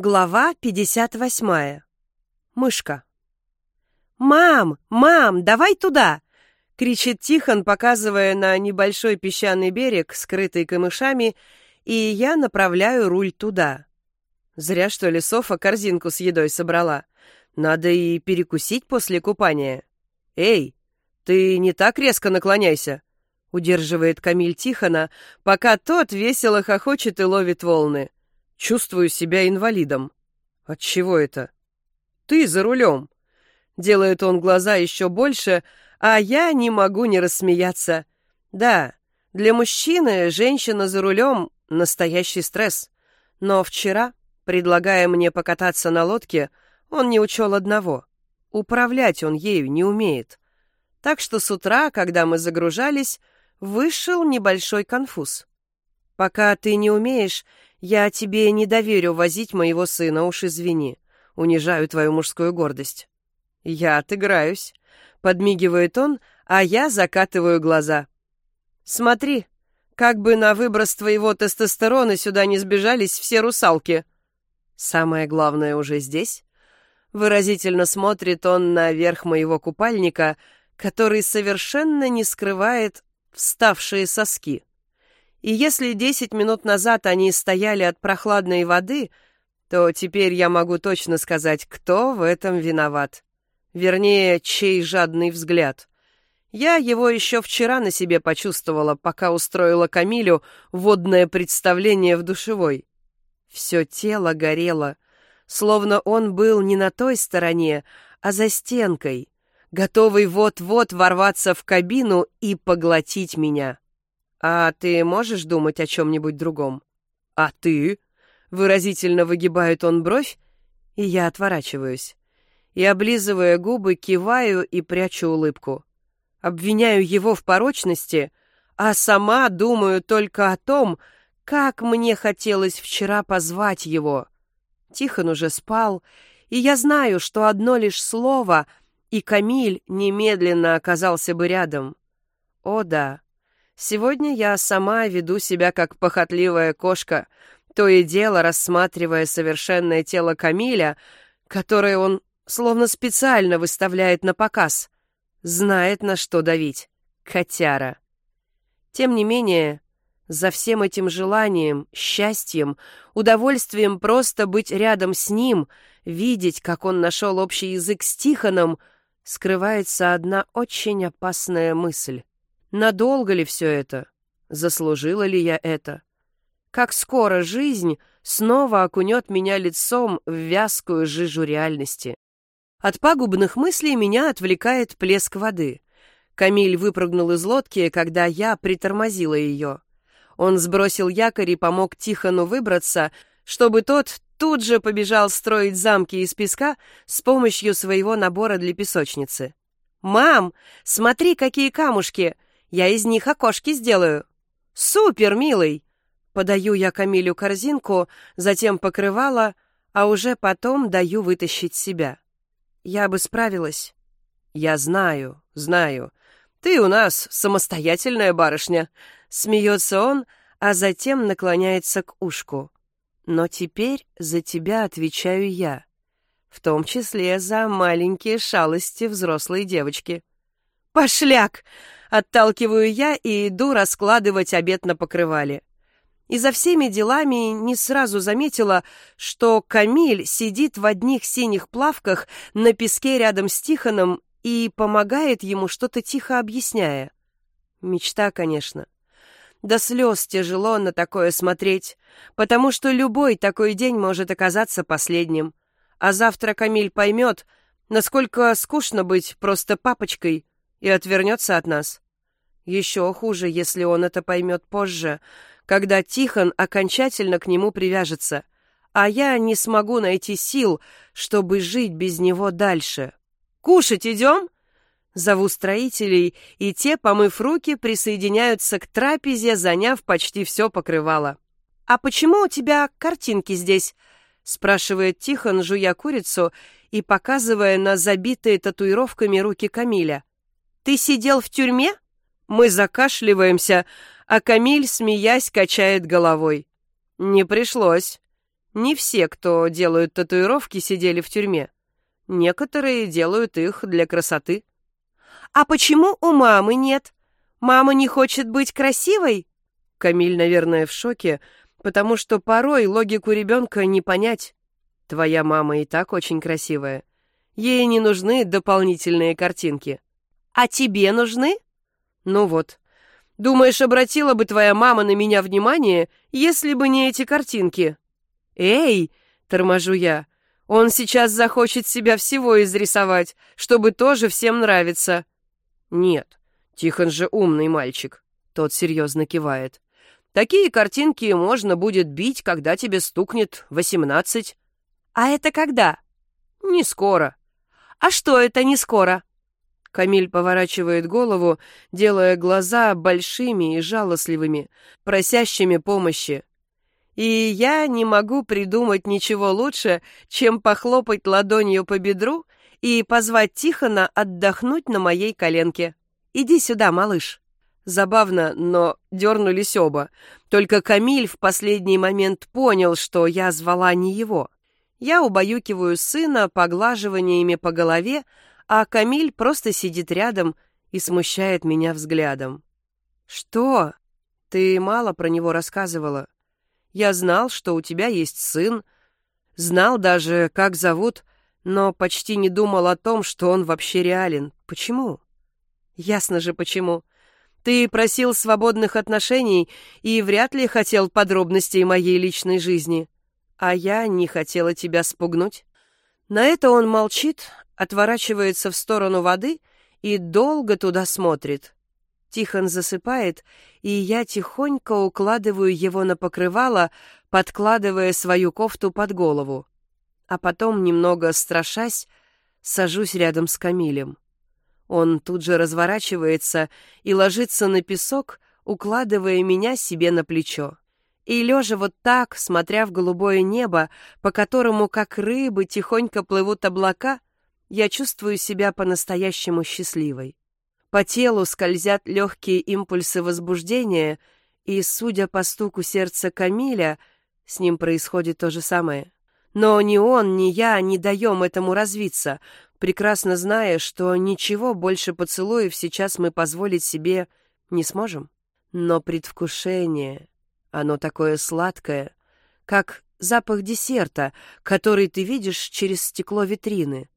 Глава 58. Мышка. «Мам! Мам! Давай туда!» — кричит Тихон, показывая на небольшой песчаный берег, скрытый камышами, и я направляю руль туда. Зря, что ли, Софа корзинку с едой собрала. Надо и перекусить после купания. «Эй, ты не так резко наклоняйся!» — удерживает Камиль Тихона, пока тот весело хохочет и ловит волны. Чувствую себя инвалидом. От чего это? Ты за рулем. Делает он глаза еще больше, а я не могу не рассмеяться. Да, для мужчины женщина за рулем — настоящий стресс. Но вчера, предлагая мне покататься на лодке, он не учел одного. Управлять он ею не умеет. Так что с утра, когда мы загружались, вышел небольшой конфуз. Пока ты не умеешь, я тебе не доверю возить моего сына, уж извини. Унижаю твою мужскую гордость. Я отыграюсь. Подмигивает он, а я закатываю глаза. Смотри, как бы на выброс твоего тестостерона сюда не сбежались все русалки. Самое главное уже здесь. Выразительно смотрит он на верх моего купальника, который совершенно не скрывает вставшие соски. И если десять минут назад они стояли от прохладной воды, то теперь я могу точно сказать, кто в этом виноват. Вернее, чей жадный взгляд. Я его еще вчера на себе почувствовала, пока устроила Камилю водное представление в душевой. Все тело горело, словно он был не на той стороне, а за стенкой, готовый вот-вот ворваться в кабину и поглотить меня. «А ты можешь думать о чем-нибудь другом?» «А ты?» — выразительно выгибает он бровь, и я отворачиваюсь. И, облизывая губы, киваю и прячу улыбку. Обвиняю его в порочности, а сама думаю только о том, как мне хотелось вчера позвать его. Тихон уже спал, и я знаю, что одно лишь слово, и Камиль немедленно оказался бы рядом. О да, Сегодня я сама веду себя как похотливая кошка, то и дело рассматривая совершенное тело Камиля, которое он словно специально выставляет на показ. Знает, на что давить. Котяра. Тем не менее, за всем этим желанием, счастьем, удовольствием просто быть рядом с ним, видеть, как он нашел общий язык с Тихоном, скрывается одна очень опасная мысль. Надолго ли все это? Заслужила ли я это? Как скоро жизнь снова окунет меня лицом в вязкую жижу реальности? От пагубных мыслей меня отвлекает плеск воды. Камиль выпрыгнул из лодки, когда я притормозила ее. Он сбросил якорь и помог Тихону выбраться, чтобы тот тут же побежал строить замки из песка с помощью своего набора для песочницы. «Мам, смотри, какие камушки!» Я из них окошки сделаю. Супер, милый! Подаю я Камилю корзинку, затем покрывала, а уже потом даю вытащить себя. Я бы справилась. Я знаю, знаю. Ты у нас самостоятельная барышня. Смеется он, а затем наклоняется к ушку. Но теперь за тебя отвечаю я, в том числе за маленькие шалости взрослой девочки. «Пошляк!» Отталкиваю я и иду раскладывать обед на покрывале. И за всеми делами не сразу заметила, что Камиль сидит в одних синих плавках на песке рядом с Тихоном и помогает ему, что-то тихо объясняя. Мечта, конечно. До слез тяжело на такое смотреть, потому что любой такой день может оказаться последним. А завтра Камиль поймет, насколько скучно быть просто папочкой — и отвернется от нас. Еще хуже, если он это поймет позже, когда Тихон окончательно к нему привяжется, а я не смогу найти сил, чтобы жить без него дальше. «Кушать идем?» Зову строителей, и те, помыв руки, присоединяются к трапезе, заняв почти все покрывало. «А почему у тебя картинки здесь?» — спрашивает Тихон, жуя курицу и показывая на забитые татуировками руки Камиля. Ты сидел в тюрьме? Мы закашливаемся, а Камиль, смеясь, качает головой. Не пришлось. Не все, кто делают татуировки, сидели в тюрьме. Некоторые делают их для красоты. А почему у мамы нет? Мама не хочет быть красивой? Камиль, наверное, в шоке, потому что порой логику ребенка не понять. Твоя мама и так очень красивая. Ей не нужны дополнительные картинки. А тебе нужны? Ну вот. Думаешь, обратила бы твоя мама на меня внимание, если бы не эти картинки? Эй, торможу я. Он сейчас захочет себя всего изрисовать, чтобы тоже всем нравиться. Нет, Тихон же умный мальчик. Тот серьезно кивает. Такие картинки можно будет бить, когда тебе стукнет восемнадцать. А это когда? Не скоро. А что это не скоро? Камиль поворачивает голову, делая глаза большими и жалостливыми, просящими помощи. И я не могу придумать ничего лучше, чем похлопать ладонью по бедру и позвать Тихона отдохнуть на моей коленке. «Иди сюда, малыш». Забавно, но дернулись оба. Только Камиль в последний момент понял, что я звала не его. Я убаюкиваю сына поглаживаниями по голове, а Камиль просто сидит рядом и смущает меня взглядом. «Что? Ты мало про него рассказывала. Я знал, что у тебя есть сын, знал даже, как зовут, но почти не думал о том, что он вообще реален. Почему?» «Ясно же, почему. Ты просил свободных отношений и вряд ли хотел подробностей моей личной жизни. А я не хотела тебя спугнуть». На это он молчит, отворачивается в сторону воды и долго туда смотрит. Тихон засыпает, и я тихонько укладываю его на покрывало, подкладывая свою кофту под голову. А потом, немного страшась, сажусь рядом с Камилем. Он тут же разворачивается и ложится на песок, укладывая меня себе на плечо. И лежа вот так, смотря в голубое небо, по которому, как рыбы, тихонько плывут облака, я чувствую себя по-настоящему счастливой. По телу скользят легкие импульсы возбуждения, и, судя по стуку сердца Камиля, с ним происходит то же самое. Но ни он, ни я не даем этому развиться, прекрасно зная, что ничего больше поцелуев сейчас мы позволить себе не сможем. Но предвкушение, оно такое сладкое, как запах десерта, который ты видишь через стекло витрины.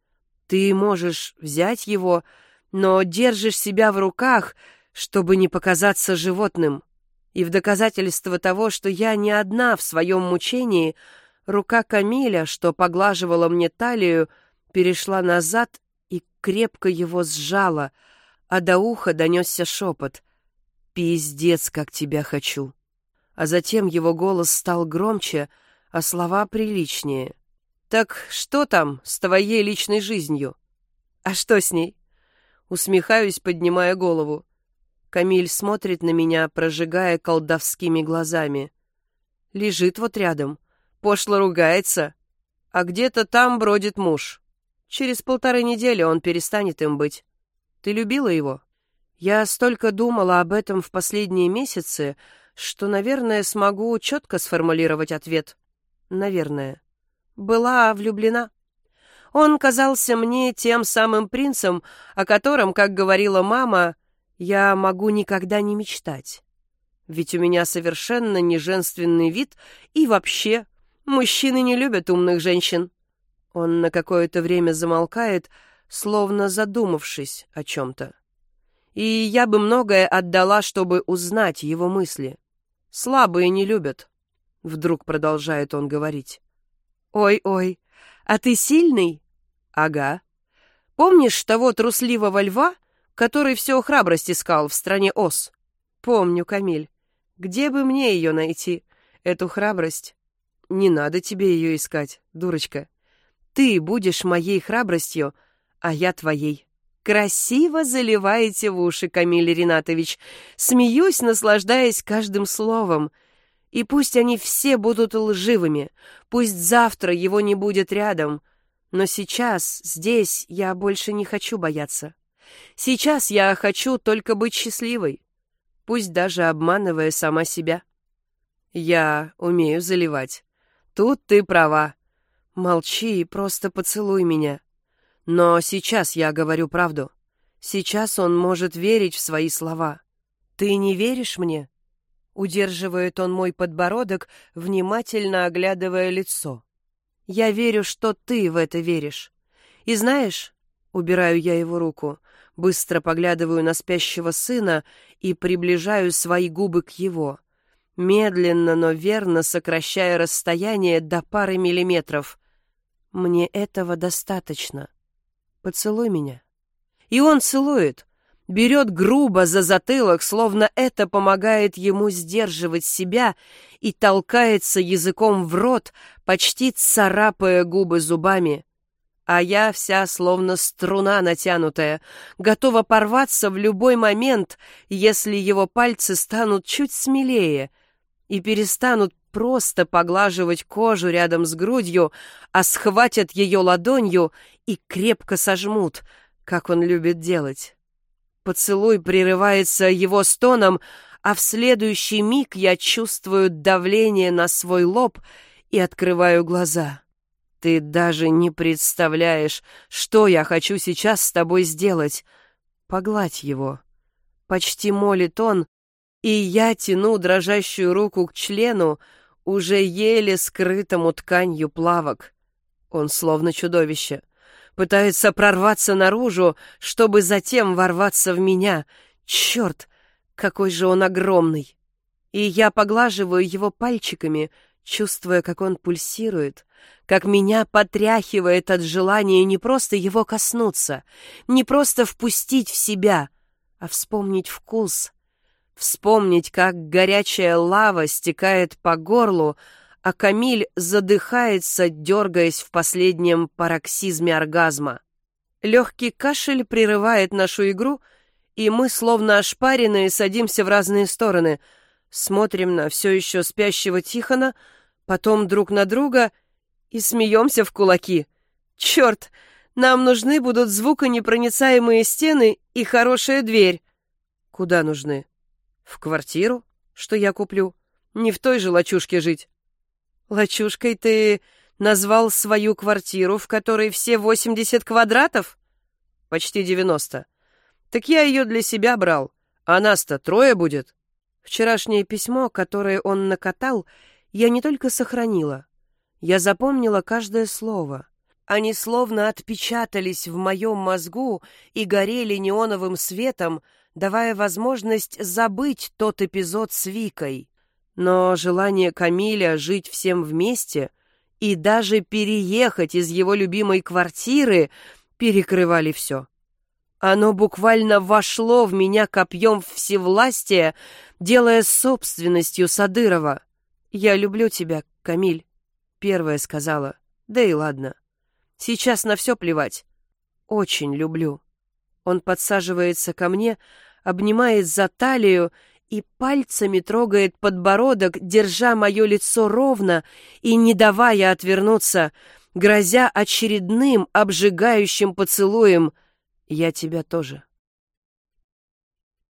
Ты можешь взять его, но держишь себя в руках, чтобы не показаться животным. И в доказательство того, что я не одна в своем мучении, рука Камиля, что поглаживала мне талию, перешла назад и крепко его сжала, а до уха донесся шепот. «Пиздец, как тебя хочу!» А затем его голос стал громче, а слова приличнее. «Так что там с твоей личной жизнью?» «А что с ней?» Усмехаюсь, поднимая голову. Камиль смотрит на меня, прожигая колдовскими глазами. Лежит вот рядом, пошло ругается, а где-то там бродит муж. Через полторы недели он перестанет им быть. Ты любила его? Я столько думала об этом в последние месяцы, что, наверное, смогу четко сформулировать ответ. Наверное. Была влюблена. Он казался мне тем самым принцем, о котором, как говорила мама, я могу никогда не мечтать. Ведь у меня совершенно не женственный вид, и вообще, мужчины не любят умных женщин. Он на какое-то время замолкает, словно задумавшись о чем-то. И я бы многое отдала, чтобы узнать его мысли. Слабые не любят. Вдруг продолжает он говорить. «Ой-ой, а ты сильный?» «Ага. Помнишь того трусливого льва, который все храбрость искал в стране Ос?» «Помню, Камиль. Где бы мне ее найти, эту храбрость?» «Не надо тебе ее искать, дурочка. Ты будешь моей храбростью, а я твоей». Красиво заливаете в уши, Камиль Ринатович. Смеюсь, наслаждаясь каждым словом. И пусть они все будут лживыми, пусть завтра его не будет рядом, но сейчас, здесь, я больше не хочу бояться. Сейчас я хочу только быть счастливой, пусть даже обманывая сама себя. Я умею заливать. Тут ты права. Молчи и просто поцелуй меня. Но сейчас я говорю правду. Сейчас он может верить в свои слова. Ты не веришь мне? Удерживает он мой подбородок, внимательно оглядывая лицо. Я верю, что ты в это веришь. И знаешь, убираю я его руку, быстро поглядываю на спящего сына и приближаю свои губы к его — медленно, но верно сокращая расстояние до пары миллиметров. Мне этого достаточно. Поцелуй меня. И он целует, берет грубо за затылок, словно это помогает ему сдерживать себя, и толкается языком в рот, почти царапая губы зубами. А я вся словно струна натянутая, готова порваться в любой момент, если его пальцы станут чуть смелее — и перестанут просто поглаживать кожу рядом с грудью, а схватят ее ладонью и крепко сожмут, как он любит делать. Поцелуй прерывается его стоном, а в следующий миг я чувствую давление на свой лоб и открываю глаза. Ты даже не представляешь, что я хочу сейчас с тобой сделать. Погладь его. Почти молит он, и я тяну дрожащую руку к члену, уже еле скрытому тканью плавок. Он словно чудовище. Пытается прорваться наружу, чтобы затем ворваться в меня. Черт, какой же он огромный! И я поглаживаю его пальчиками, чувствуя, как он пульсирует, как меня потряхивает от желания не просто его коснуться, не просто впустить в себя, а вспомнить вкус — Вспомнить, как горячая лава стекает по горлу, а Камиль задыхается, дергаясь в последнем пароксизме оргазма. Легкий кашель прерывает нашу игру, и мы, словно ошпаренные, садимся в разные стороны, смотрим на все еще спящего Тихона, потом друг на друга и смеемся в кулаки. Черт, нам нужны будут звуконепроницаемые стены и хорошая дверь. Куда нужны? В квартиру, что я куплю. Не в той же лачушке жить. Лачушкой ты назвал свою квартиру, в которой все 80 квадратов? Почти 90. Так я ее для себя брал. А нас-то трое будет. Вчерашнее письмо, которое он накатал, я не только сохранила. Я запомнила каждое слово. Они словно отпечатались в моем мозгу и горели неоновым светом, давая возможность забыть тот эпизод с Викой. Но желание Камиля жить всем вместе и даже переехать из его любимой квартиры перекрывали все. Оно буквально вошло в меня копьем всевластия, делая собственностью Садырова. «Я люблю тебя, Камиль», — первая сказала. «Да и ладно. Сейчас на все плевать. Очень люблю». Он подсаживается ко мне, обнимает за талию и пальцами трогает подбородок, держа мое лицо ровно и не давая отвернуться, грозя очередным обжигающим поцелуем. «Я тебя тоже».